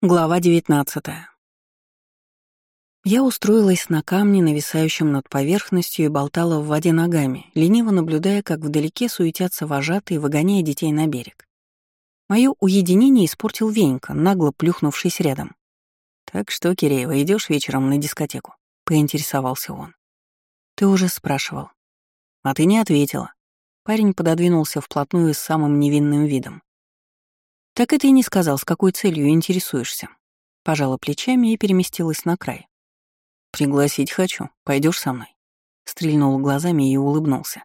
Глава 19 Я устроилась на камне, нависающем над поверхностью, и болтала в воде ногами, лениво наблюдая, как вдалеке суетятся вожатые, выгоняя детей на берег. Мое уединение испортил Венька, нагло плюхнувшись рядом. «Так что, Киреева, идешь вечером на дискотеку?» — поинтересовался он. «Ты уже спрашивал». «А ты не ответила». Парень пододвинулся вплотную с самым невинным видом. «Так это и не сказал, с какой целью интересуешься». Пожала плечами и переместилась на край. «Пригласить хочу. Пойдешь со мной?» Стрельнул глазами и улыбнулся.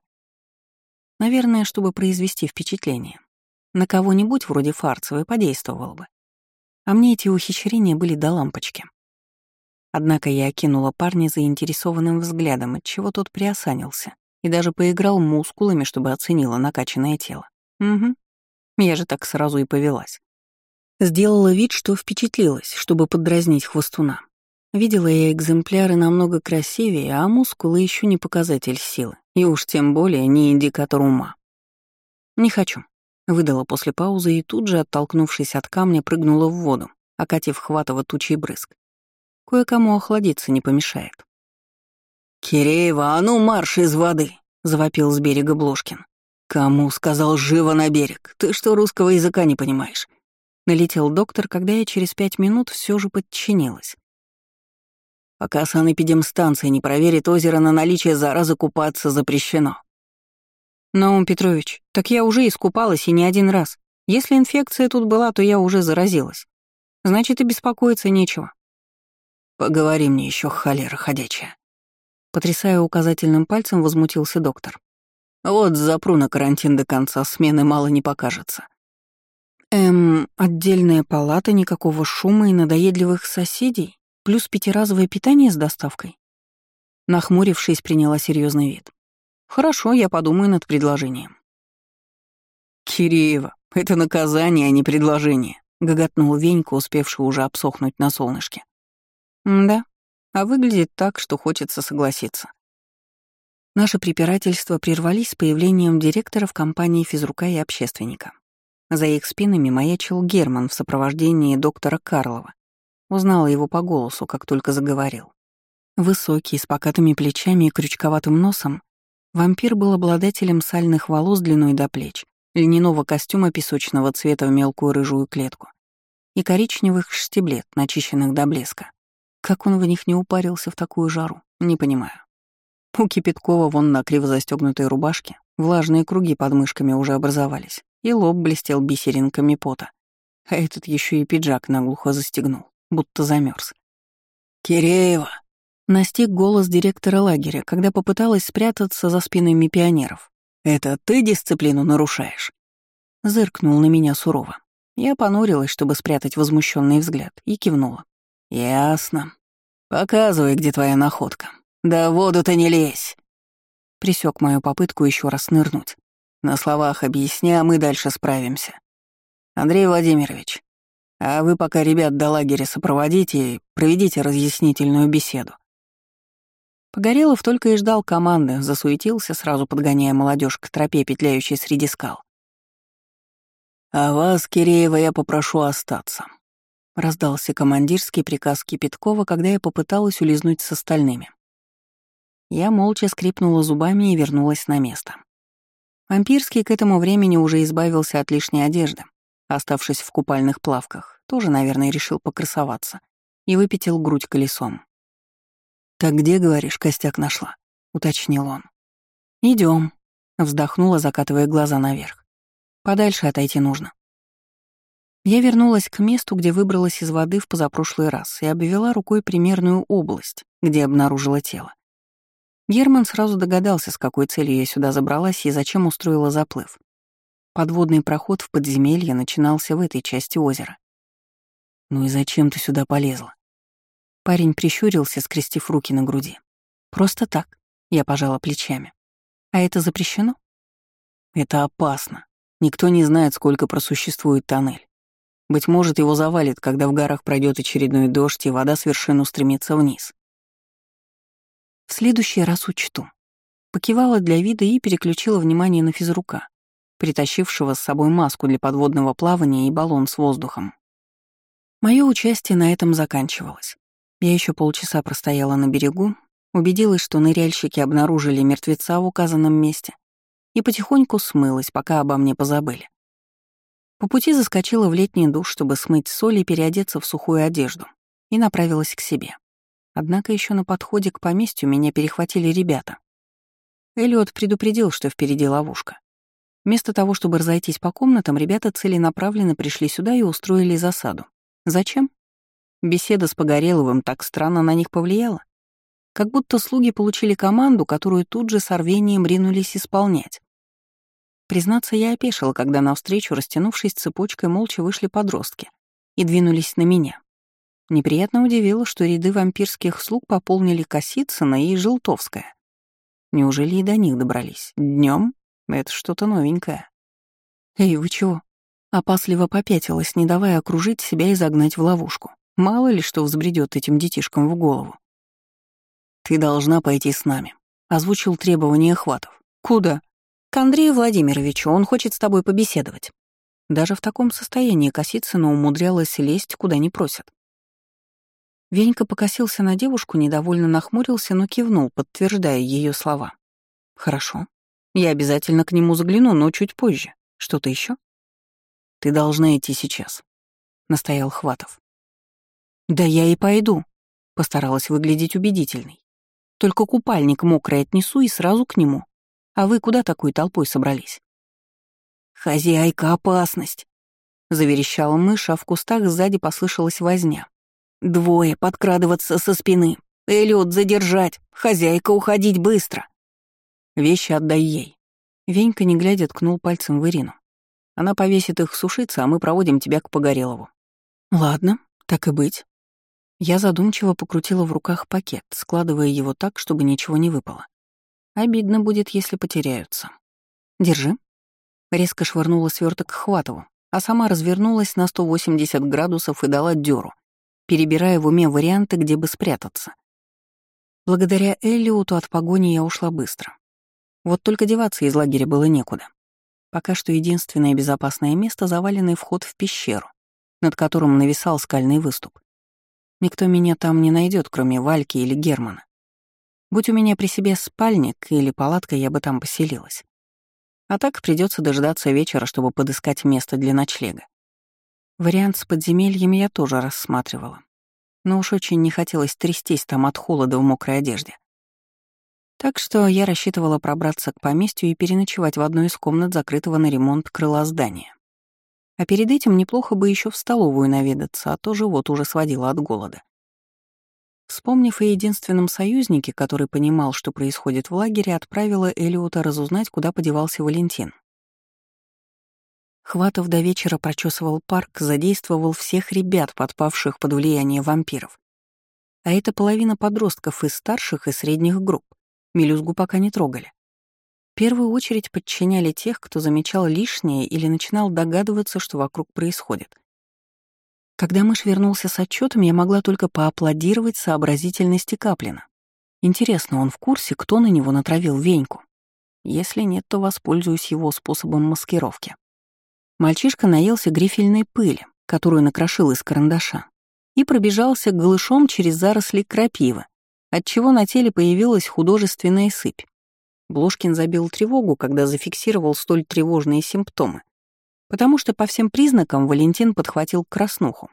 Наверное, чтобы произвести впечатление. На кого-нибудь вроде Фарцевой подействовало бы. А мне эти ухищрения были до лампочки. Однако я окинула парня заинтересованным взглядом, отчего тот приосанился и даже поиграл мускулами, чтобы оценила накачанное тело. Угу, я же так сразу и повелась. Сделала вид, что впечатлилась, чтобы подразнить хвостуна. Видела я экземпляры намного красивее, а мускулы еще не показатель силы, и уж тем более не индикатор ума. «Не хочу», — выдала после паузы и тут же, оттолкнувшись от камня, прыгнула в воду, окатив Хватова тучей брызг. Кое-кому охладиться не помешает. «Киреева, а ну марш из воды!» — завопил с берега Блошкин. «Кому сказал живо на берег? Ты что, русского языка не понимаешь?» Налетел доктор, когда я через пять минут все же подчинилась. Пока санэпидемстанция не проверит озеро на наличие заразы, купаться запрещено. Наум Петрович, так я уже искупалась и не один раз. Если инфекция тут была, то я уже заразилась. Значит, и беспокоиться нечего. Поговори мне еще, холера ходячая. Потрясая указательным пальцем, возмутился доктор. Вот запру на карантин до конца смены мало не покажется. Эм, отдельная палата, никакого шума и надоедливых соседей, плюс пятиразовое питание с доставкой. Нахмурившись, приняла серьезный вид. Хорошо, я подумаю над предложением. Киреева, это наказание, а не предложение, гоготнул Венька, успевший уже обсохнуть на солнышке. да, а выглядит так, что хочется согласиться. Наши препирательства прервались с появлением директоров компании физрука и общественника. За их спинами маячил Герман в сопровождении доктора Карлова. Узнала его по голосу, как только заговорил. Высокий, с покатыми плечами и крючковатым носом, вампир был обладателем сальных волос длиной до плеч, льняного костюма песочного цвета в мелкую рыжую клетку и коричневых штиблет, начищенных до блеска. Как он в них не упарился в такую жару, не понимаю. У Кипяткова вон на криво застегнутой рубашке влажные круги под мышками уже образовались, и лоб блестел бисеринками пота. А этот еще и пиджак наглухо застегнул, будто замерз. «Киреева!» Настиг голос директора лагеря, когда попыталась спрятаться за спинами пионеров. «Это ты дисциплину нарушаешь?» Зыркнул на меня сурово. Я понурилась, чтобы спрятать возмущенный взгляд, и кивнула. «Ясно. Показывай, где твоя находка». «Да воду-то не лезь!» Присек мою попытку еще раз нырнуть. На словах объясни, а мы дальше справимся. Андрей Владимирович, а вы пока ребят до лагеря сопроводите и проведите разъяснительную беседу. Погорелов только и ждал команды, засуетился, сразу подгоняя молодежь к тропе, петляющей среди скал. «А вас, Киреева, я попрошу остаться», — раздался командирский приказ Кипяткова, когда я попыталась улизнуть с остальными. Я молча скрипнула зубами и вернулась на место. Вампирский к этому времени уже избавился от лишней одежды, оставшись в купальных плавках, тоже, наверное, решил покрасоваться, и выпятил грудь колесом. «Так где, говоришь, костяк нашла?» — уточнил он. Идем, вздохнула, закатывая глаза наверх. «Подальше отойти нужно». Я вернулась к месту, где выбралась из воды в позапрошлый раз, и обвела рукой примерную область, где обнаружила тело. Герман сразу догадался, с какой целью я сюда забралась и зачем устроила заплыв. Подводный проход в подземелье начинался в этой части озера. «Ну и зачем ты сюда полезла?» Парень прищурился, скрестив руки на груди. «Просто так», — я пожала плечами. «А это запрещено?» «Это опасно. Никто не знает, сколько просуществует тоннель. Быть может, его завалит, когда в горах пройдет очередной дождь, и вода с вершин устремится вниз. Следующий раз учту. Покивала для вида и переключила внимание на физрука, притащившего с собой маску для подводного плавания и баллон с воздухом. Мое участие на этом заканчивалось. Я еще полчаса простояла на берегу, убедилась, что ныряльщики обнаружили мертвеца в указанном месте, и потихоньку смылась, пока обо мне позабыли. По пути заскочила в летний душ, чтобы смыть соль и переодеться в сухую одежду, и направилась к себе. Однако еще на подходе к поместью меня перехватили ребята. Эллиот предупредил, что впереди ловушка. Вместо того, чтобы разойтись по комнатам, ребята целенаправленно пришли сюда и устроили засаду. Зачем? Беседа с Погореловым так странно на них повлияла. Как будто слуги получили команду, которую тут же с рвением ринулись исполнять. Признаться, я опешила, когда навстречу, растянувшись цепочкой, молча вышли подростки и двинулись на меня. Неприятно удивило, что ряды вампирских слуг пополнили Косицына и Желтовская. Неужели и до них добрались? Днем? Это что-то новенькое. «Эй, вы чего?» Опасливо попятилась, не давая окружить себя и загнать в ловушку. Мало ли что взбредет этим детишкам в голову. «Ты должна пойти с нами», — озвучил требование Хватов. «Куда?» «К Андрею Владимировичу, он хочет с тобой побеседовать». Даже в таком состоянии Косицына умудрялась лезть, куда не просят. Венька покосился на девушку, недовольно нахмурился, но кивнул, подтверждая ее слова. «Хорошо. Я обязательно к нему загляну, но чуть позже. Что-то еще? «Ты должна идти сейчас», — настоял Хватов. «Да я и пойду», — постаралась выглядеть убедительной. «Только купальник мокрый отнесу и сразу к нему. А вы куда такой толпой собрались?» «Хозяйка, опасность!» — заверещала мышь, а в кустах сзади послышалась возня. Двое подкрадываться со спины. Эллиот задержать. Хозяйка уходить быстро. Вещи отдай ей. Венька, не глядя, ткнул пальцем в Ирину. Она повесит их сушиться, а мы проводим тебя к Погорелову. Ладно, так и быть. Я задумчиво покрутила в руках пакет, складывая его так, чтобы ничего не выпало. Обидно будет, если потеряются. Держи. Резко швырнула сверток к Хватову, а сама развернулась на 180 градусов и дала дёру перебирая в уме варианты, где бы спрятаться. Благодаря Эллиоту от погони я ушла быстро. Вот только деваться из лагеря было некуда. Пока что единственное безопасное место — заваленный вход в пещеру, над которым нависал скальный выступ. Никто меня там не найдет, кроме Вальки или Германа. Будь у меня при себе спальник или палатка, я бы там поселилась. А так придется дождаться вечера, чтобы подыскать место для ночлега. Вариант с подземельем я тоже рассматривала. Но уж очень не хотелось трястись там от холода в мокрой одежде. Так что я рассчитывала пробраться к поместью и переночевать в одной из комнат закрытого на ремонт крыла здания. А перед этим неплохо бы еще в столовую наведаться, а то живот уже сводило от голода. Вспомнив о единственном союзнике, который понимал, что происходит в лагере, отправила Элиота разузнать, куда подевался Валентин. Хватов до вечера прочесывал парк, задействовал всех ребят, подпавших под влияние вампиров. А это половина подростков из старших и средних групп. Мелюзгу пока не трогали. В первую очередь подчиняли тех, кто замечал лишнее или начинал догадываться, что вокруг происходит. Когда мышь вернулся с отчетом, я могла только поаплодировать сообразительности Каплина. Интересно, он в курсе, кто на него натравил веньку? Если нет, то воспользуюсь его способом маскировки. Мальчишка наелся грифельной пыли, которую накрошил из карандаша, и пробежался голышом через заросли крапивы, отчего на теле появилась художественная сыпь. Блошкин забил тревогу, когда зафиксировал столь тревожные симптомы, потому что по всем признакам Валентин подхватил краснуху.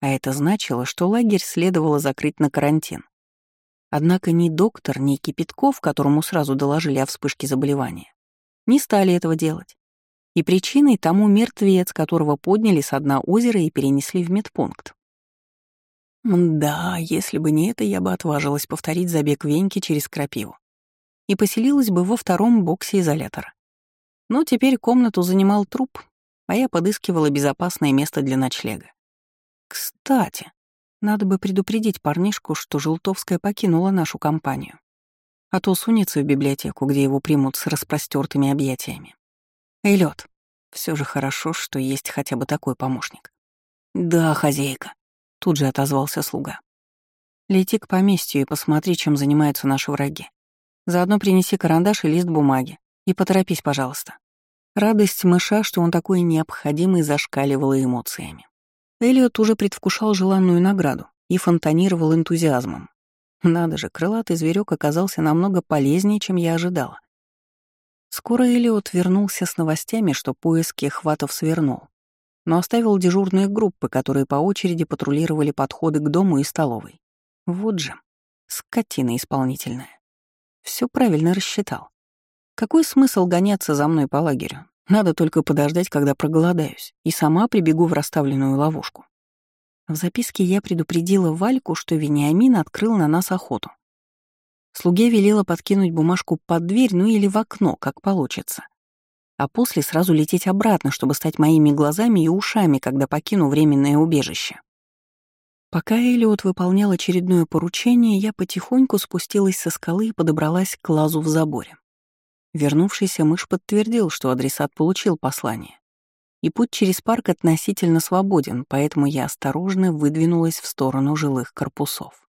А это значило, что лагерь следовало закрыть на карантин. Однако ни доктор, ни Кипятков, которому сразу доложили о вспышке заболевания, не стали этого делать. И причиной тому мертвец, которого подняли с дна озера и перенесли в медпункт. Да, если бы не это, я бы отважилась повторить забег Веньки через крапиву и поселилась бы во втором боксе изолятора. Но теперь комнату занимал труп, а я подыскивала безопасное место для ночлега. Кстати, надо бы предупредить парнишку, что Желтовская покинула нашу компанию, а то сунется в библиотеку, где его примут с распростертыми объятиями. «Эй, лед, все же хорошо, что есть хотя бы такой помощник». «Да, хозяйка», — тут же отозвался слуга. «Лети к поместью и посмотри, чем занимаются наши враги. Заодно принеси карандаш и лист бумаги. И поторопись, пожалуйста». Радость мыша, что он такой необходимый, зашкаливала эмоциями. Элliот уже предвкушал желанную награду и фонтанировал энтузиазмом. Надо же, крылатый зверек оказался намного полезнее, чем я ожидала. Скоро Элиот вернулся с новостями, что поиски хватов свернул, но оставил дежурные группы, которые по очереди патрулировали подходы к дому и столовой. Вот же, скотина исполнительная. Все правильно рассчитал. Какой смысл гоняться за мной по лагерю? Надо только подождать, когда проголодаюсь, и сама прибегу в расставленную ловушку. В записке я предупредила Вальку, что Вениамин открыл на нас охоту. Слуге велела подкинуть бумажку под дверь, ну или в окно, как получится. А после сразу лететь обратно, чтобы стать моими глазами и ушами, когда покину временное убежище. Пока Элиот выполнял очередное поручение, я потихоньку спустилась со скалы и подобралась к лазу в заборе. Вернувшийся мышь подтвердил, что адресат получил послание. И путь через парк относительно свободен, поэтому я осторожно выдвинулась в сторону жилых корпусов.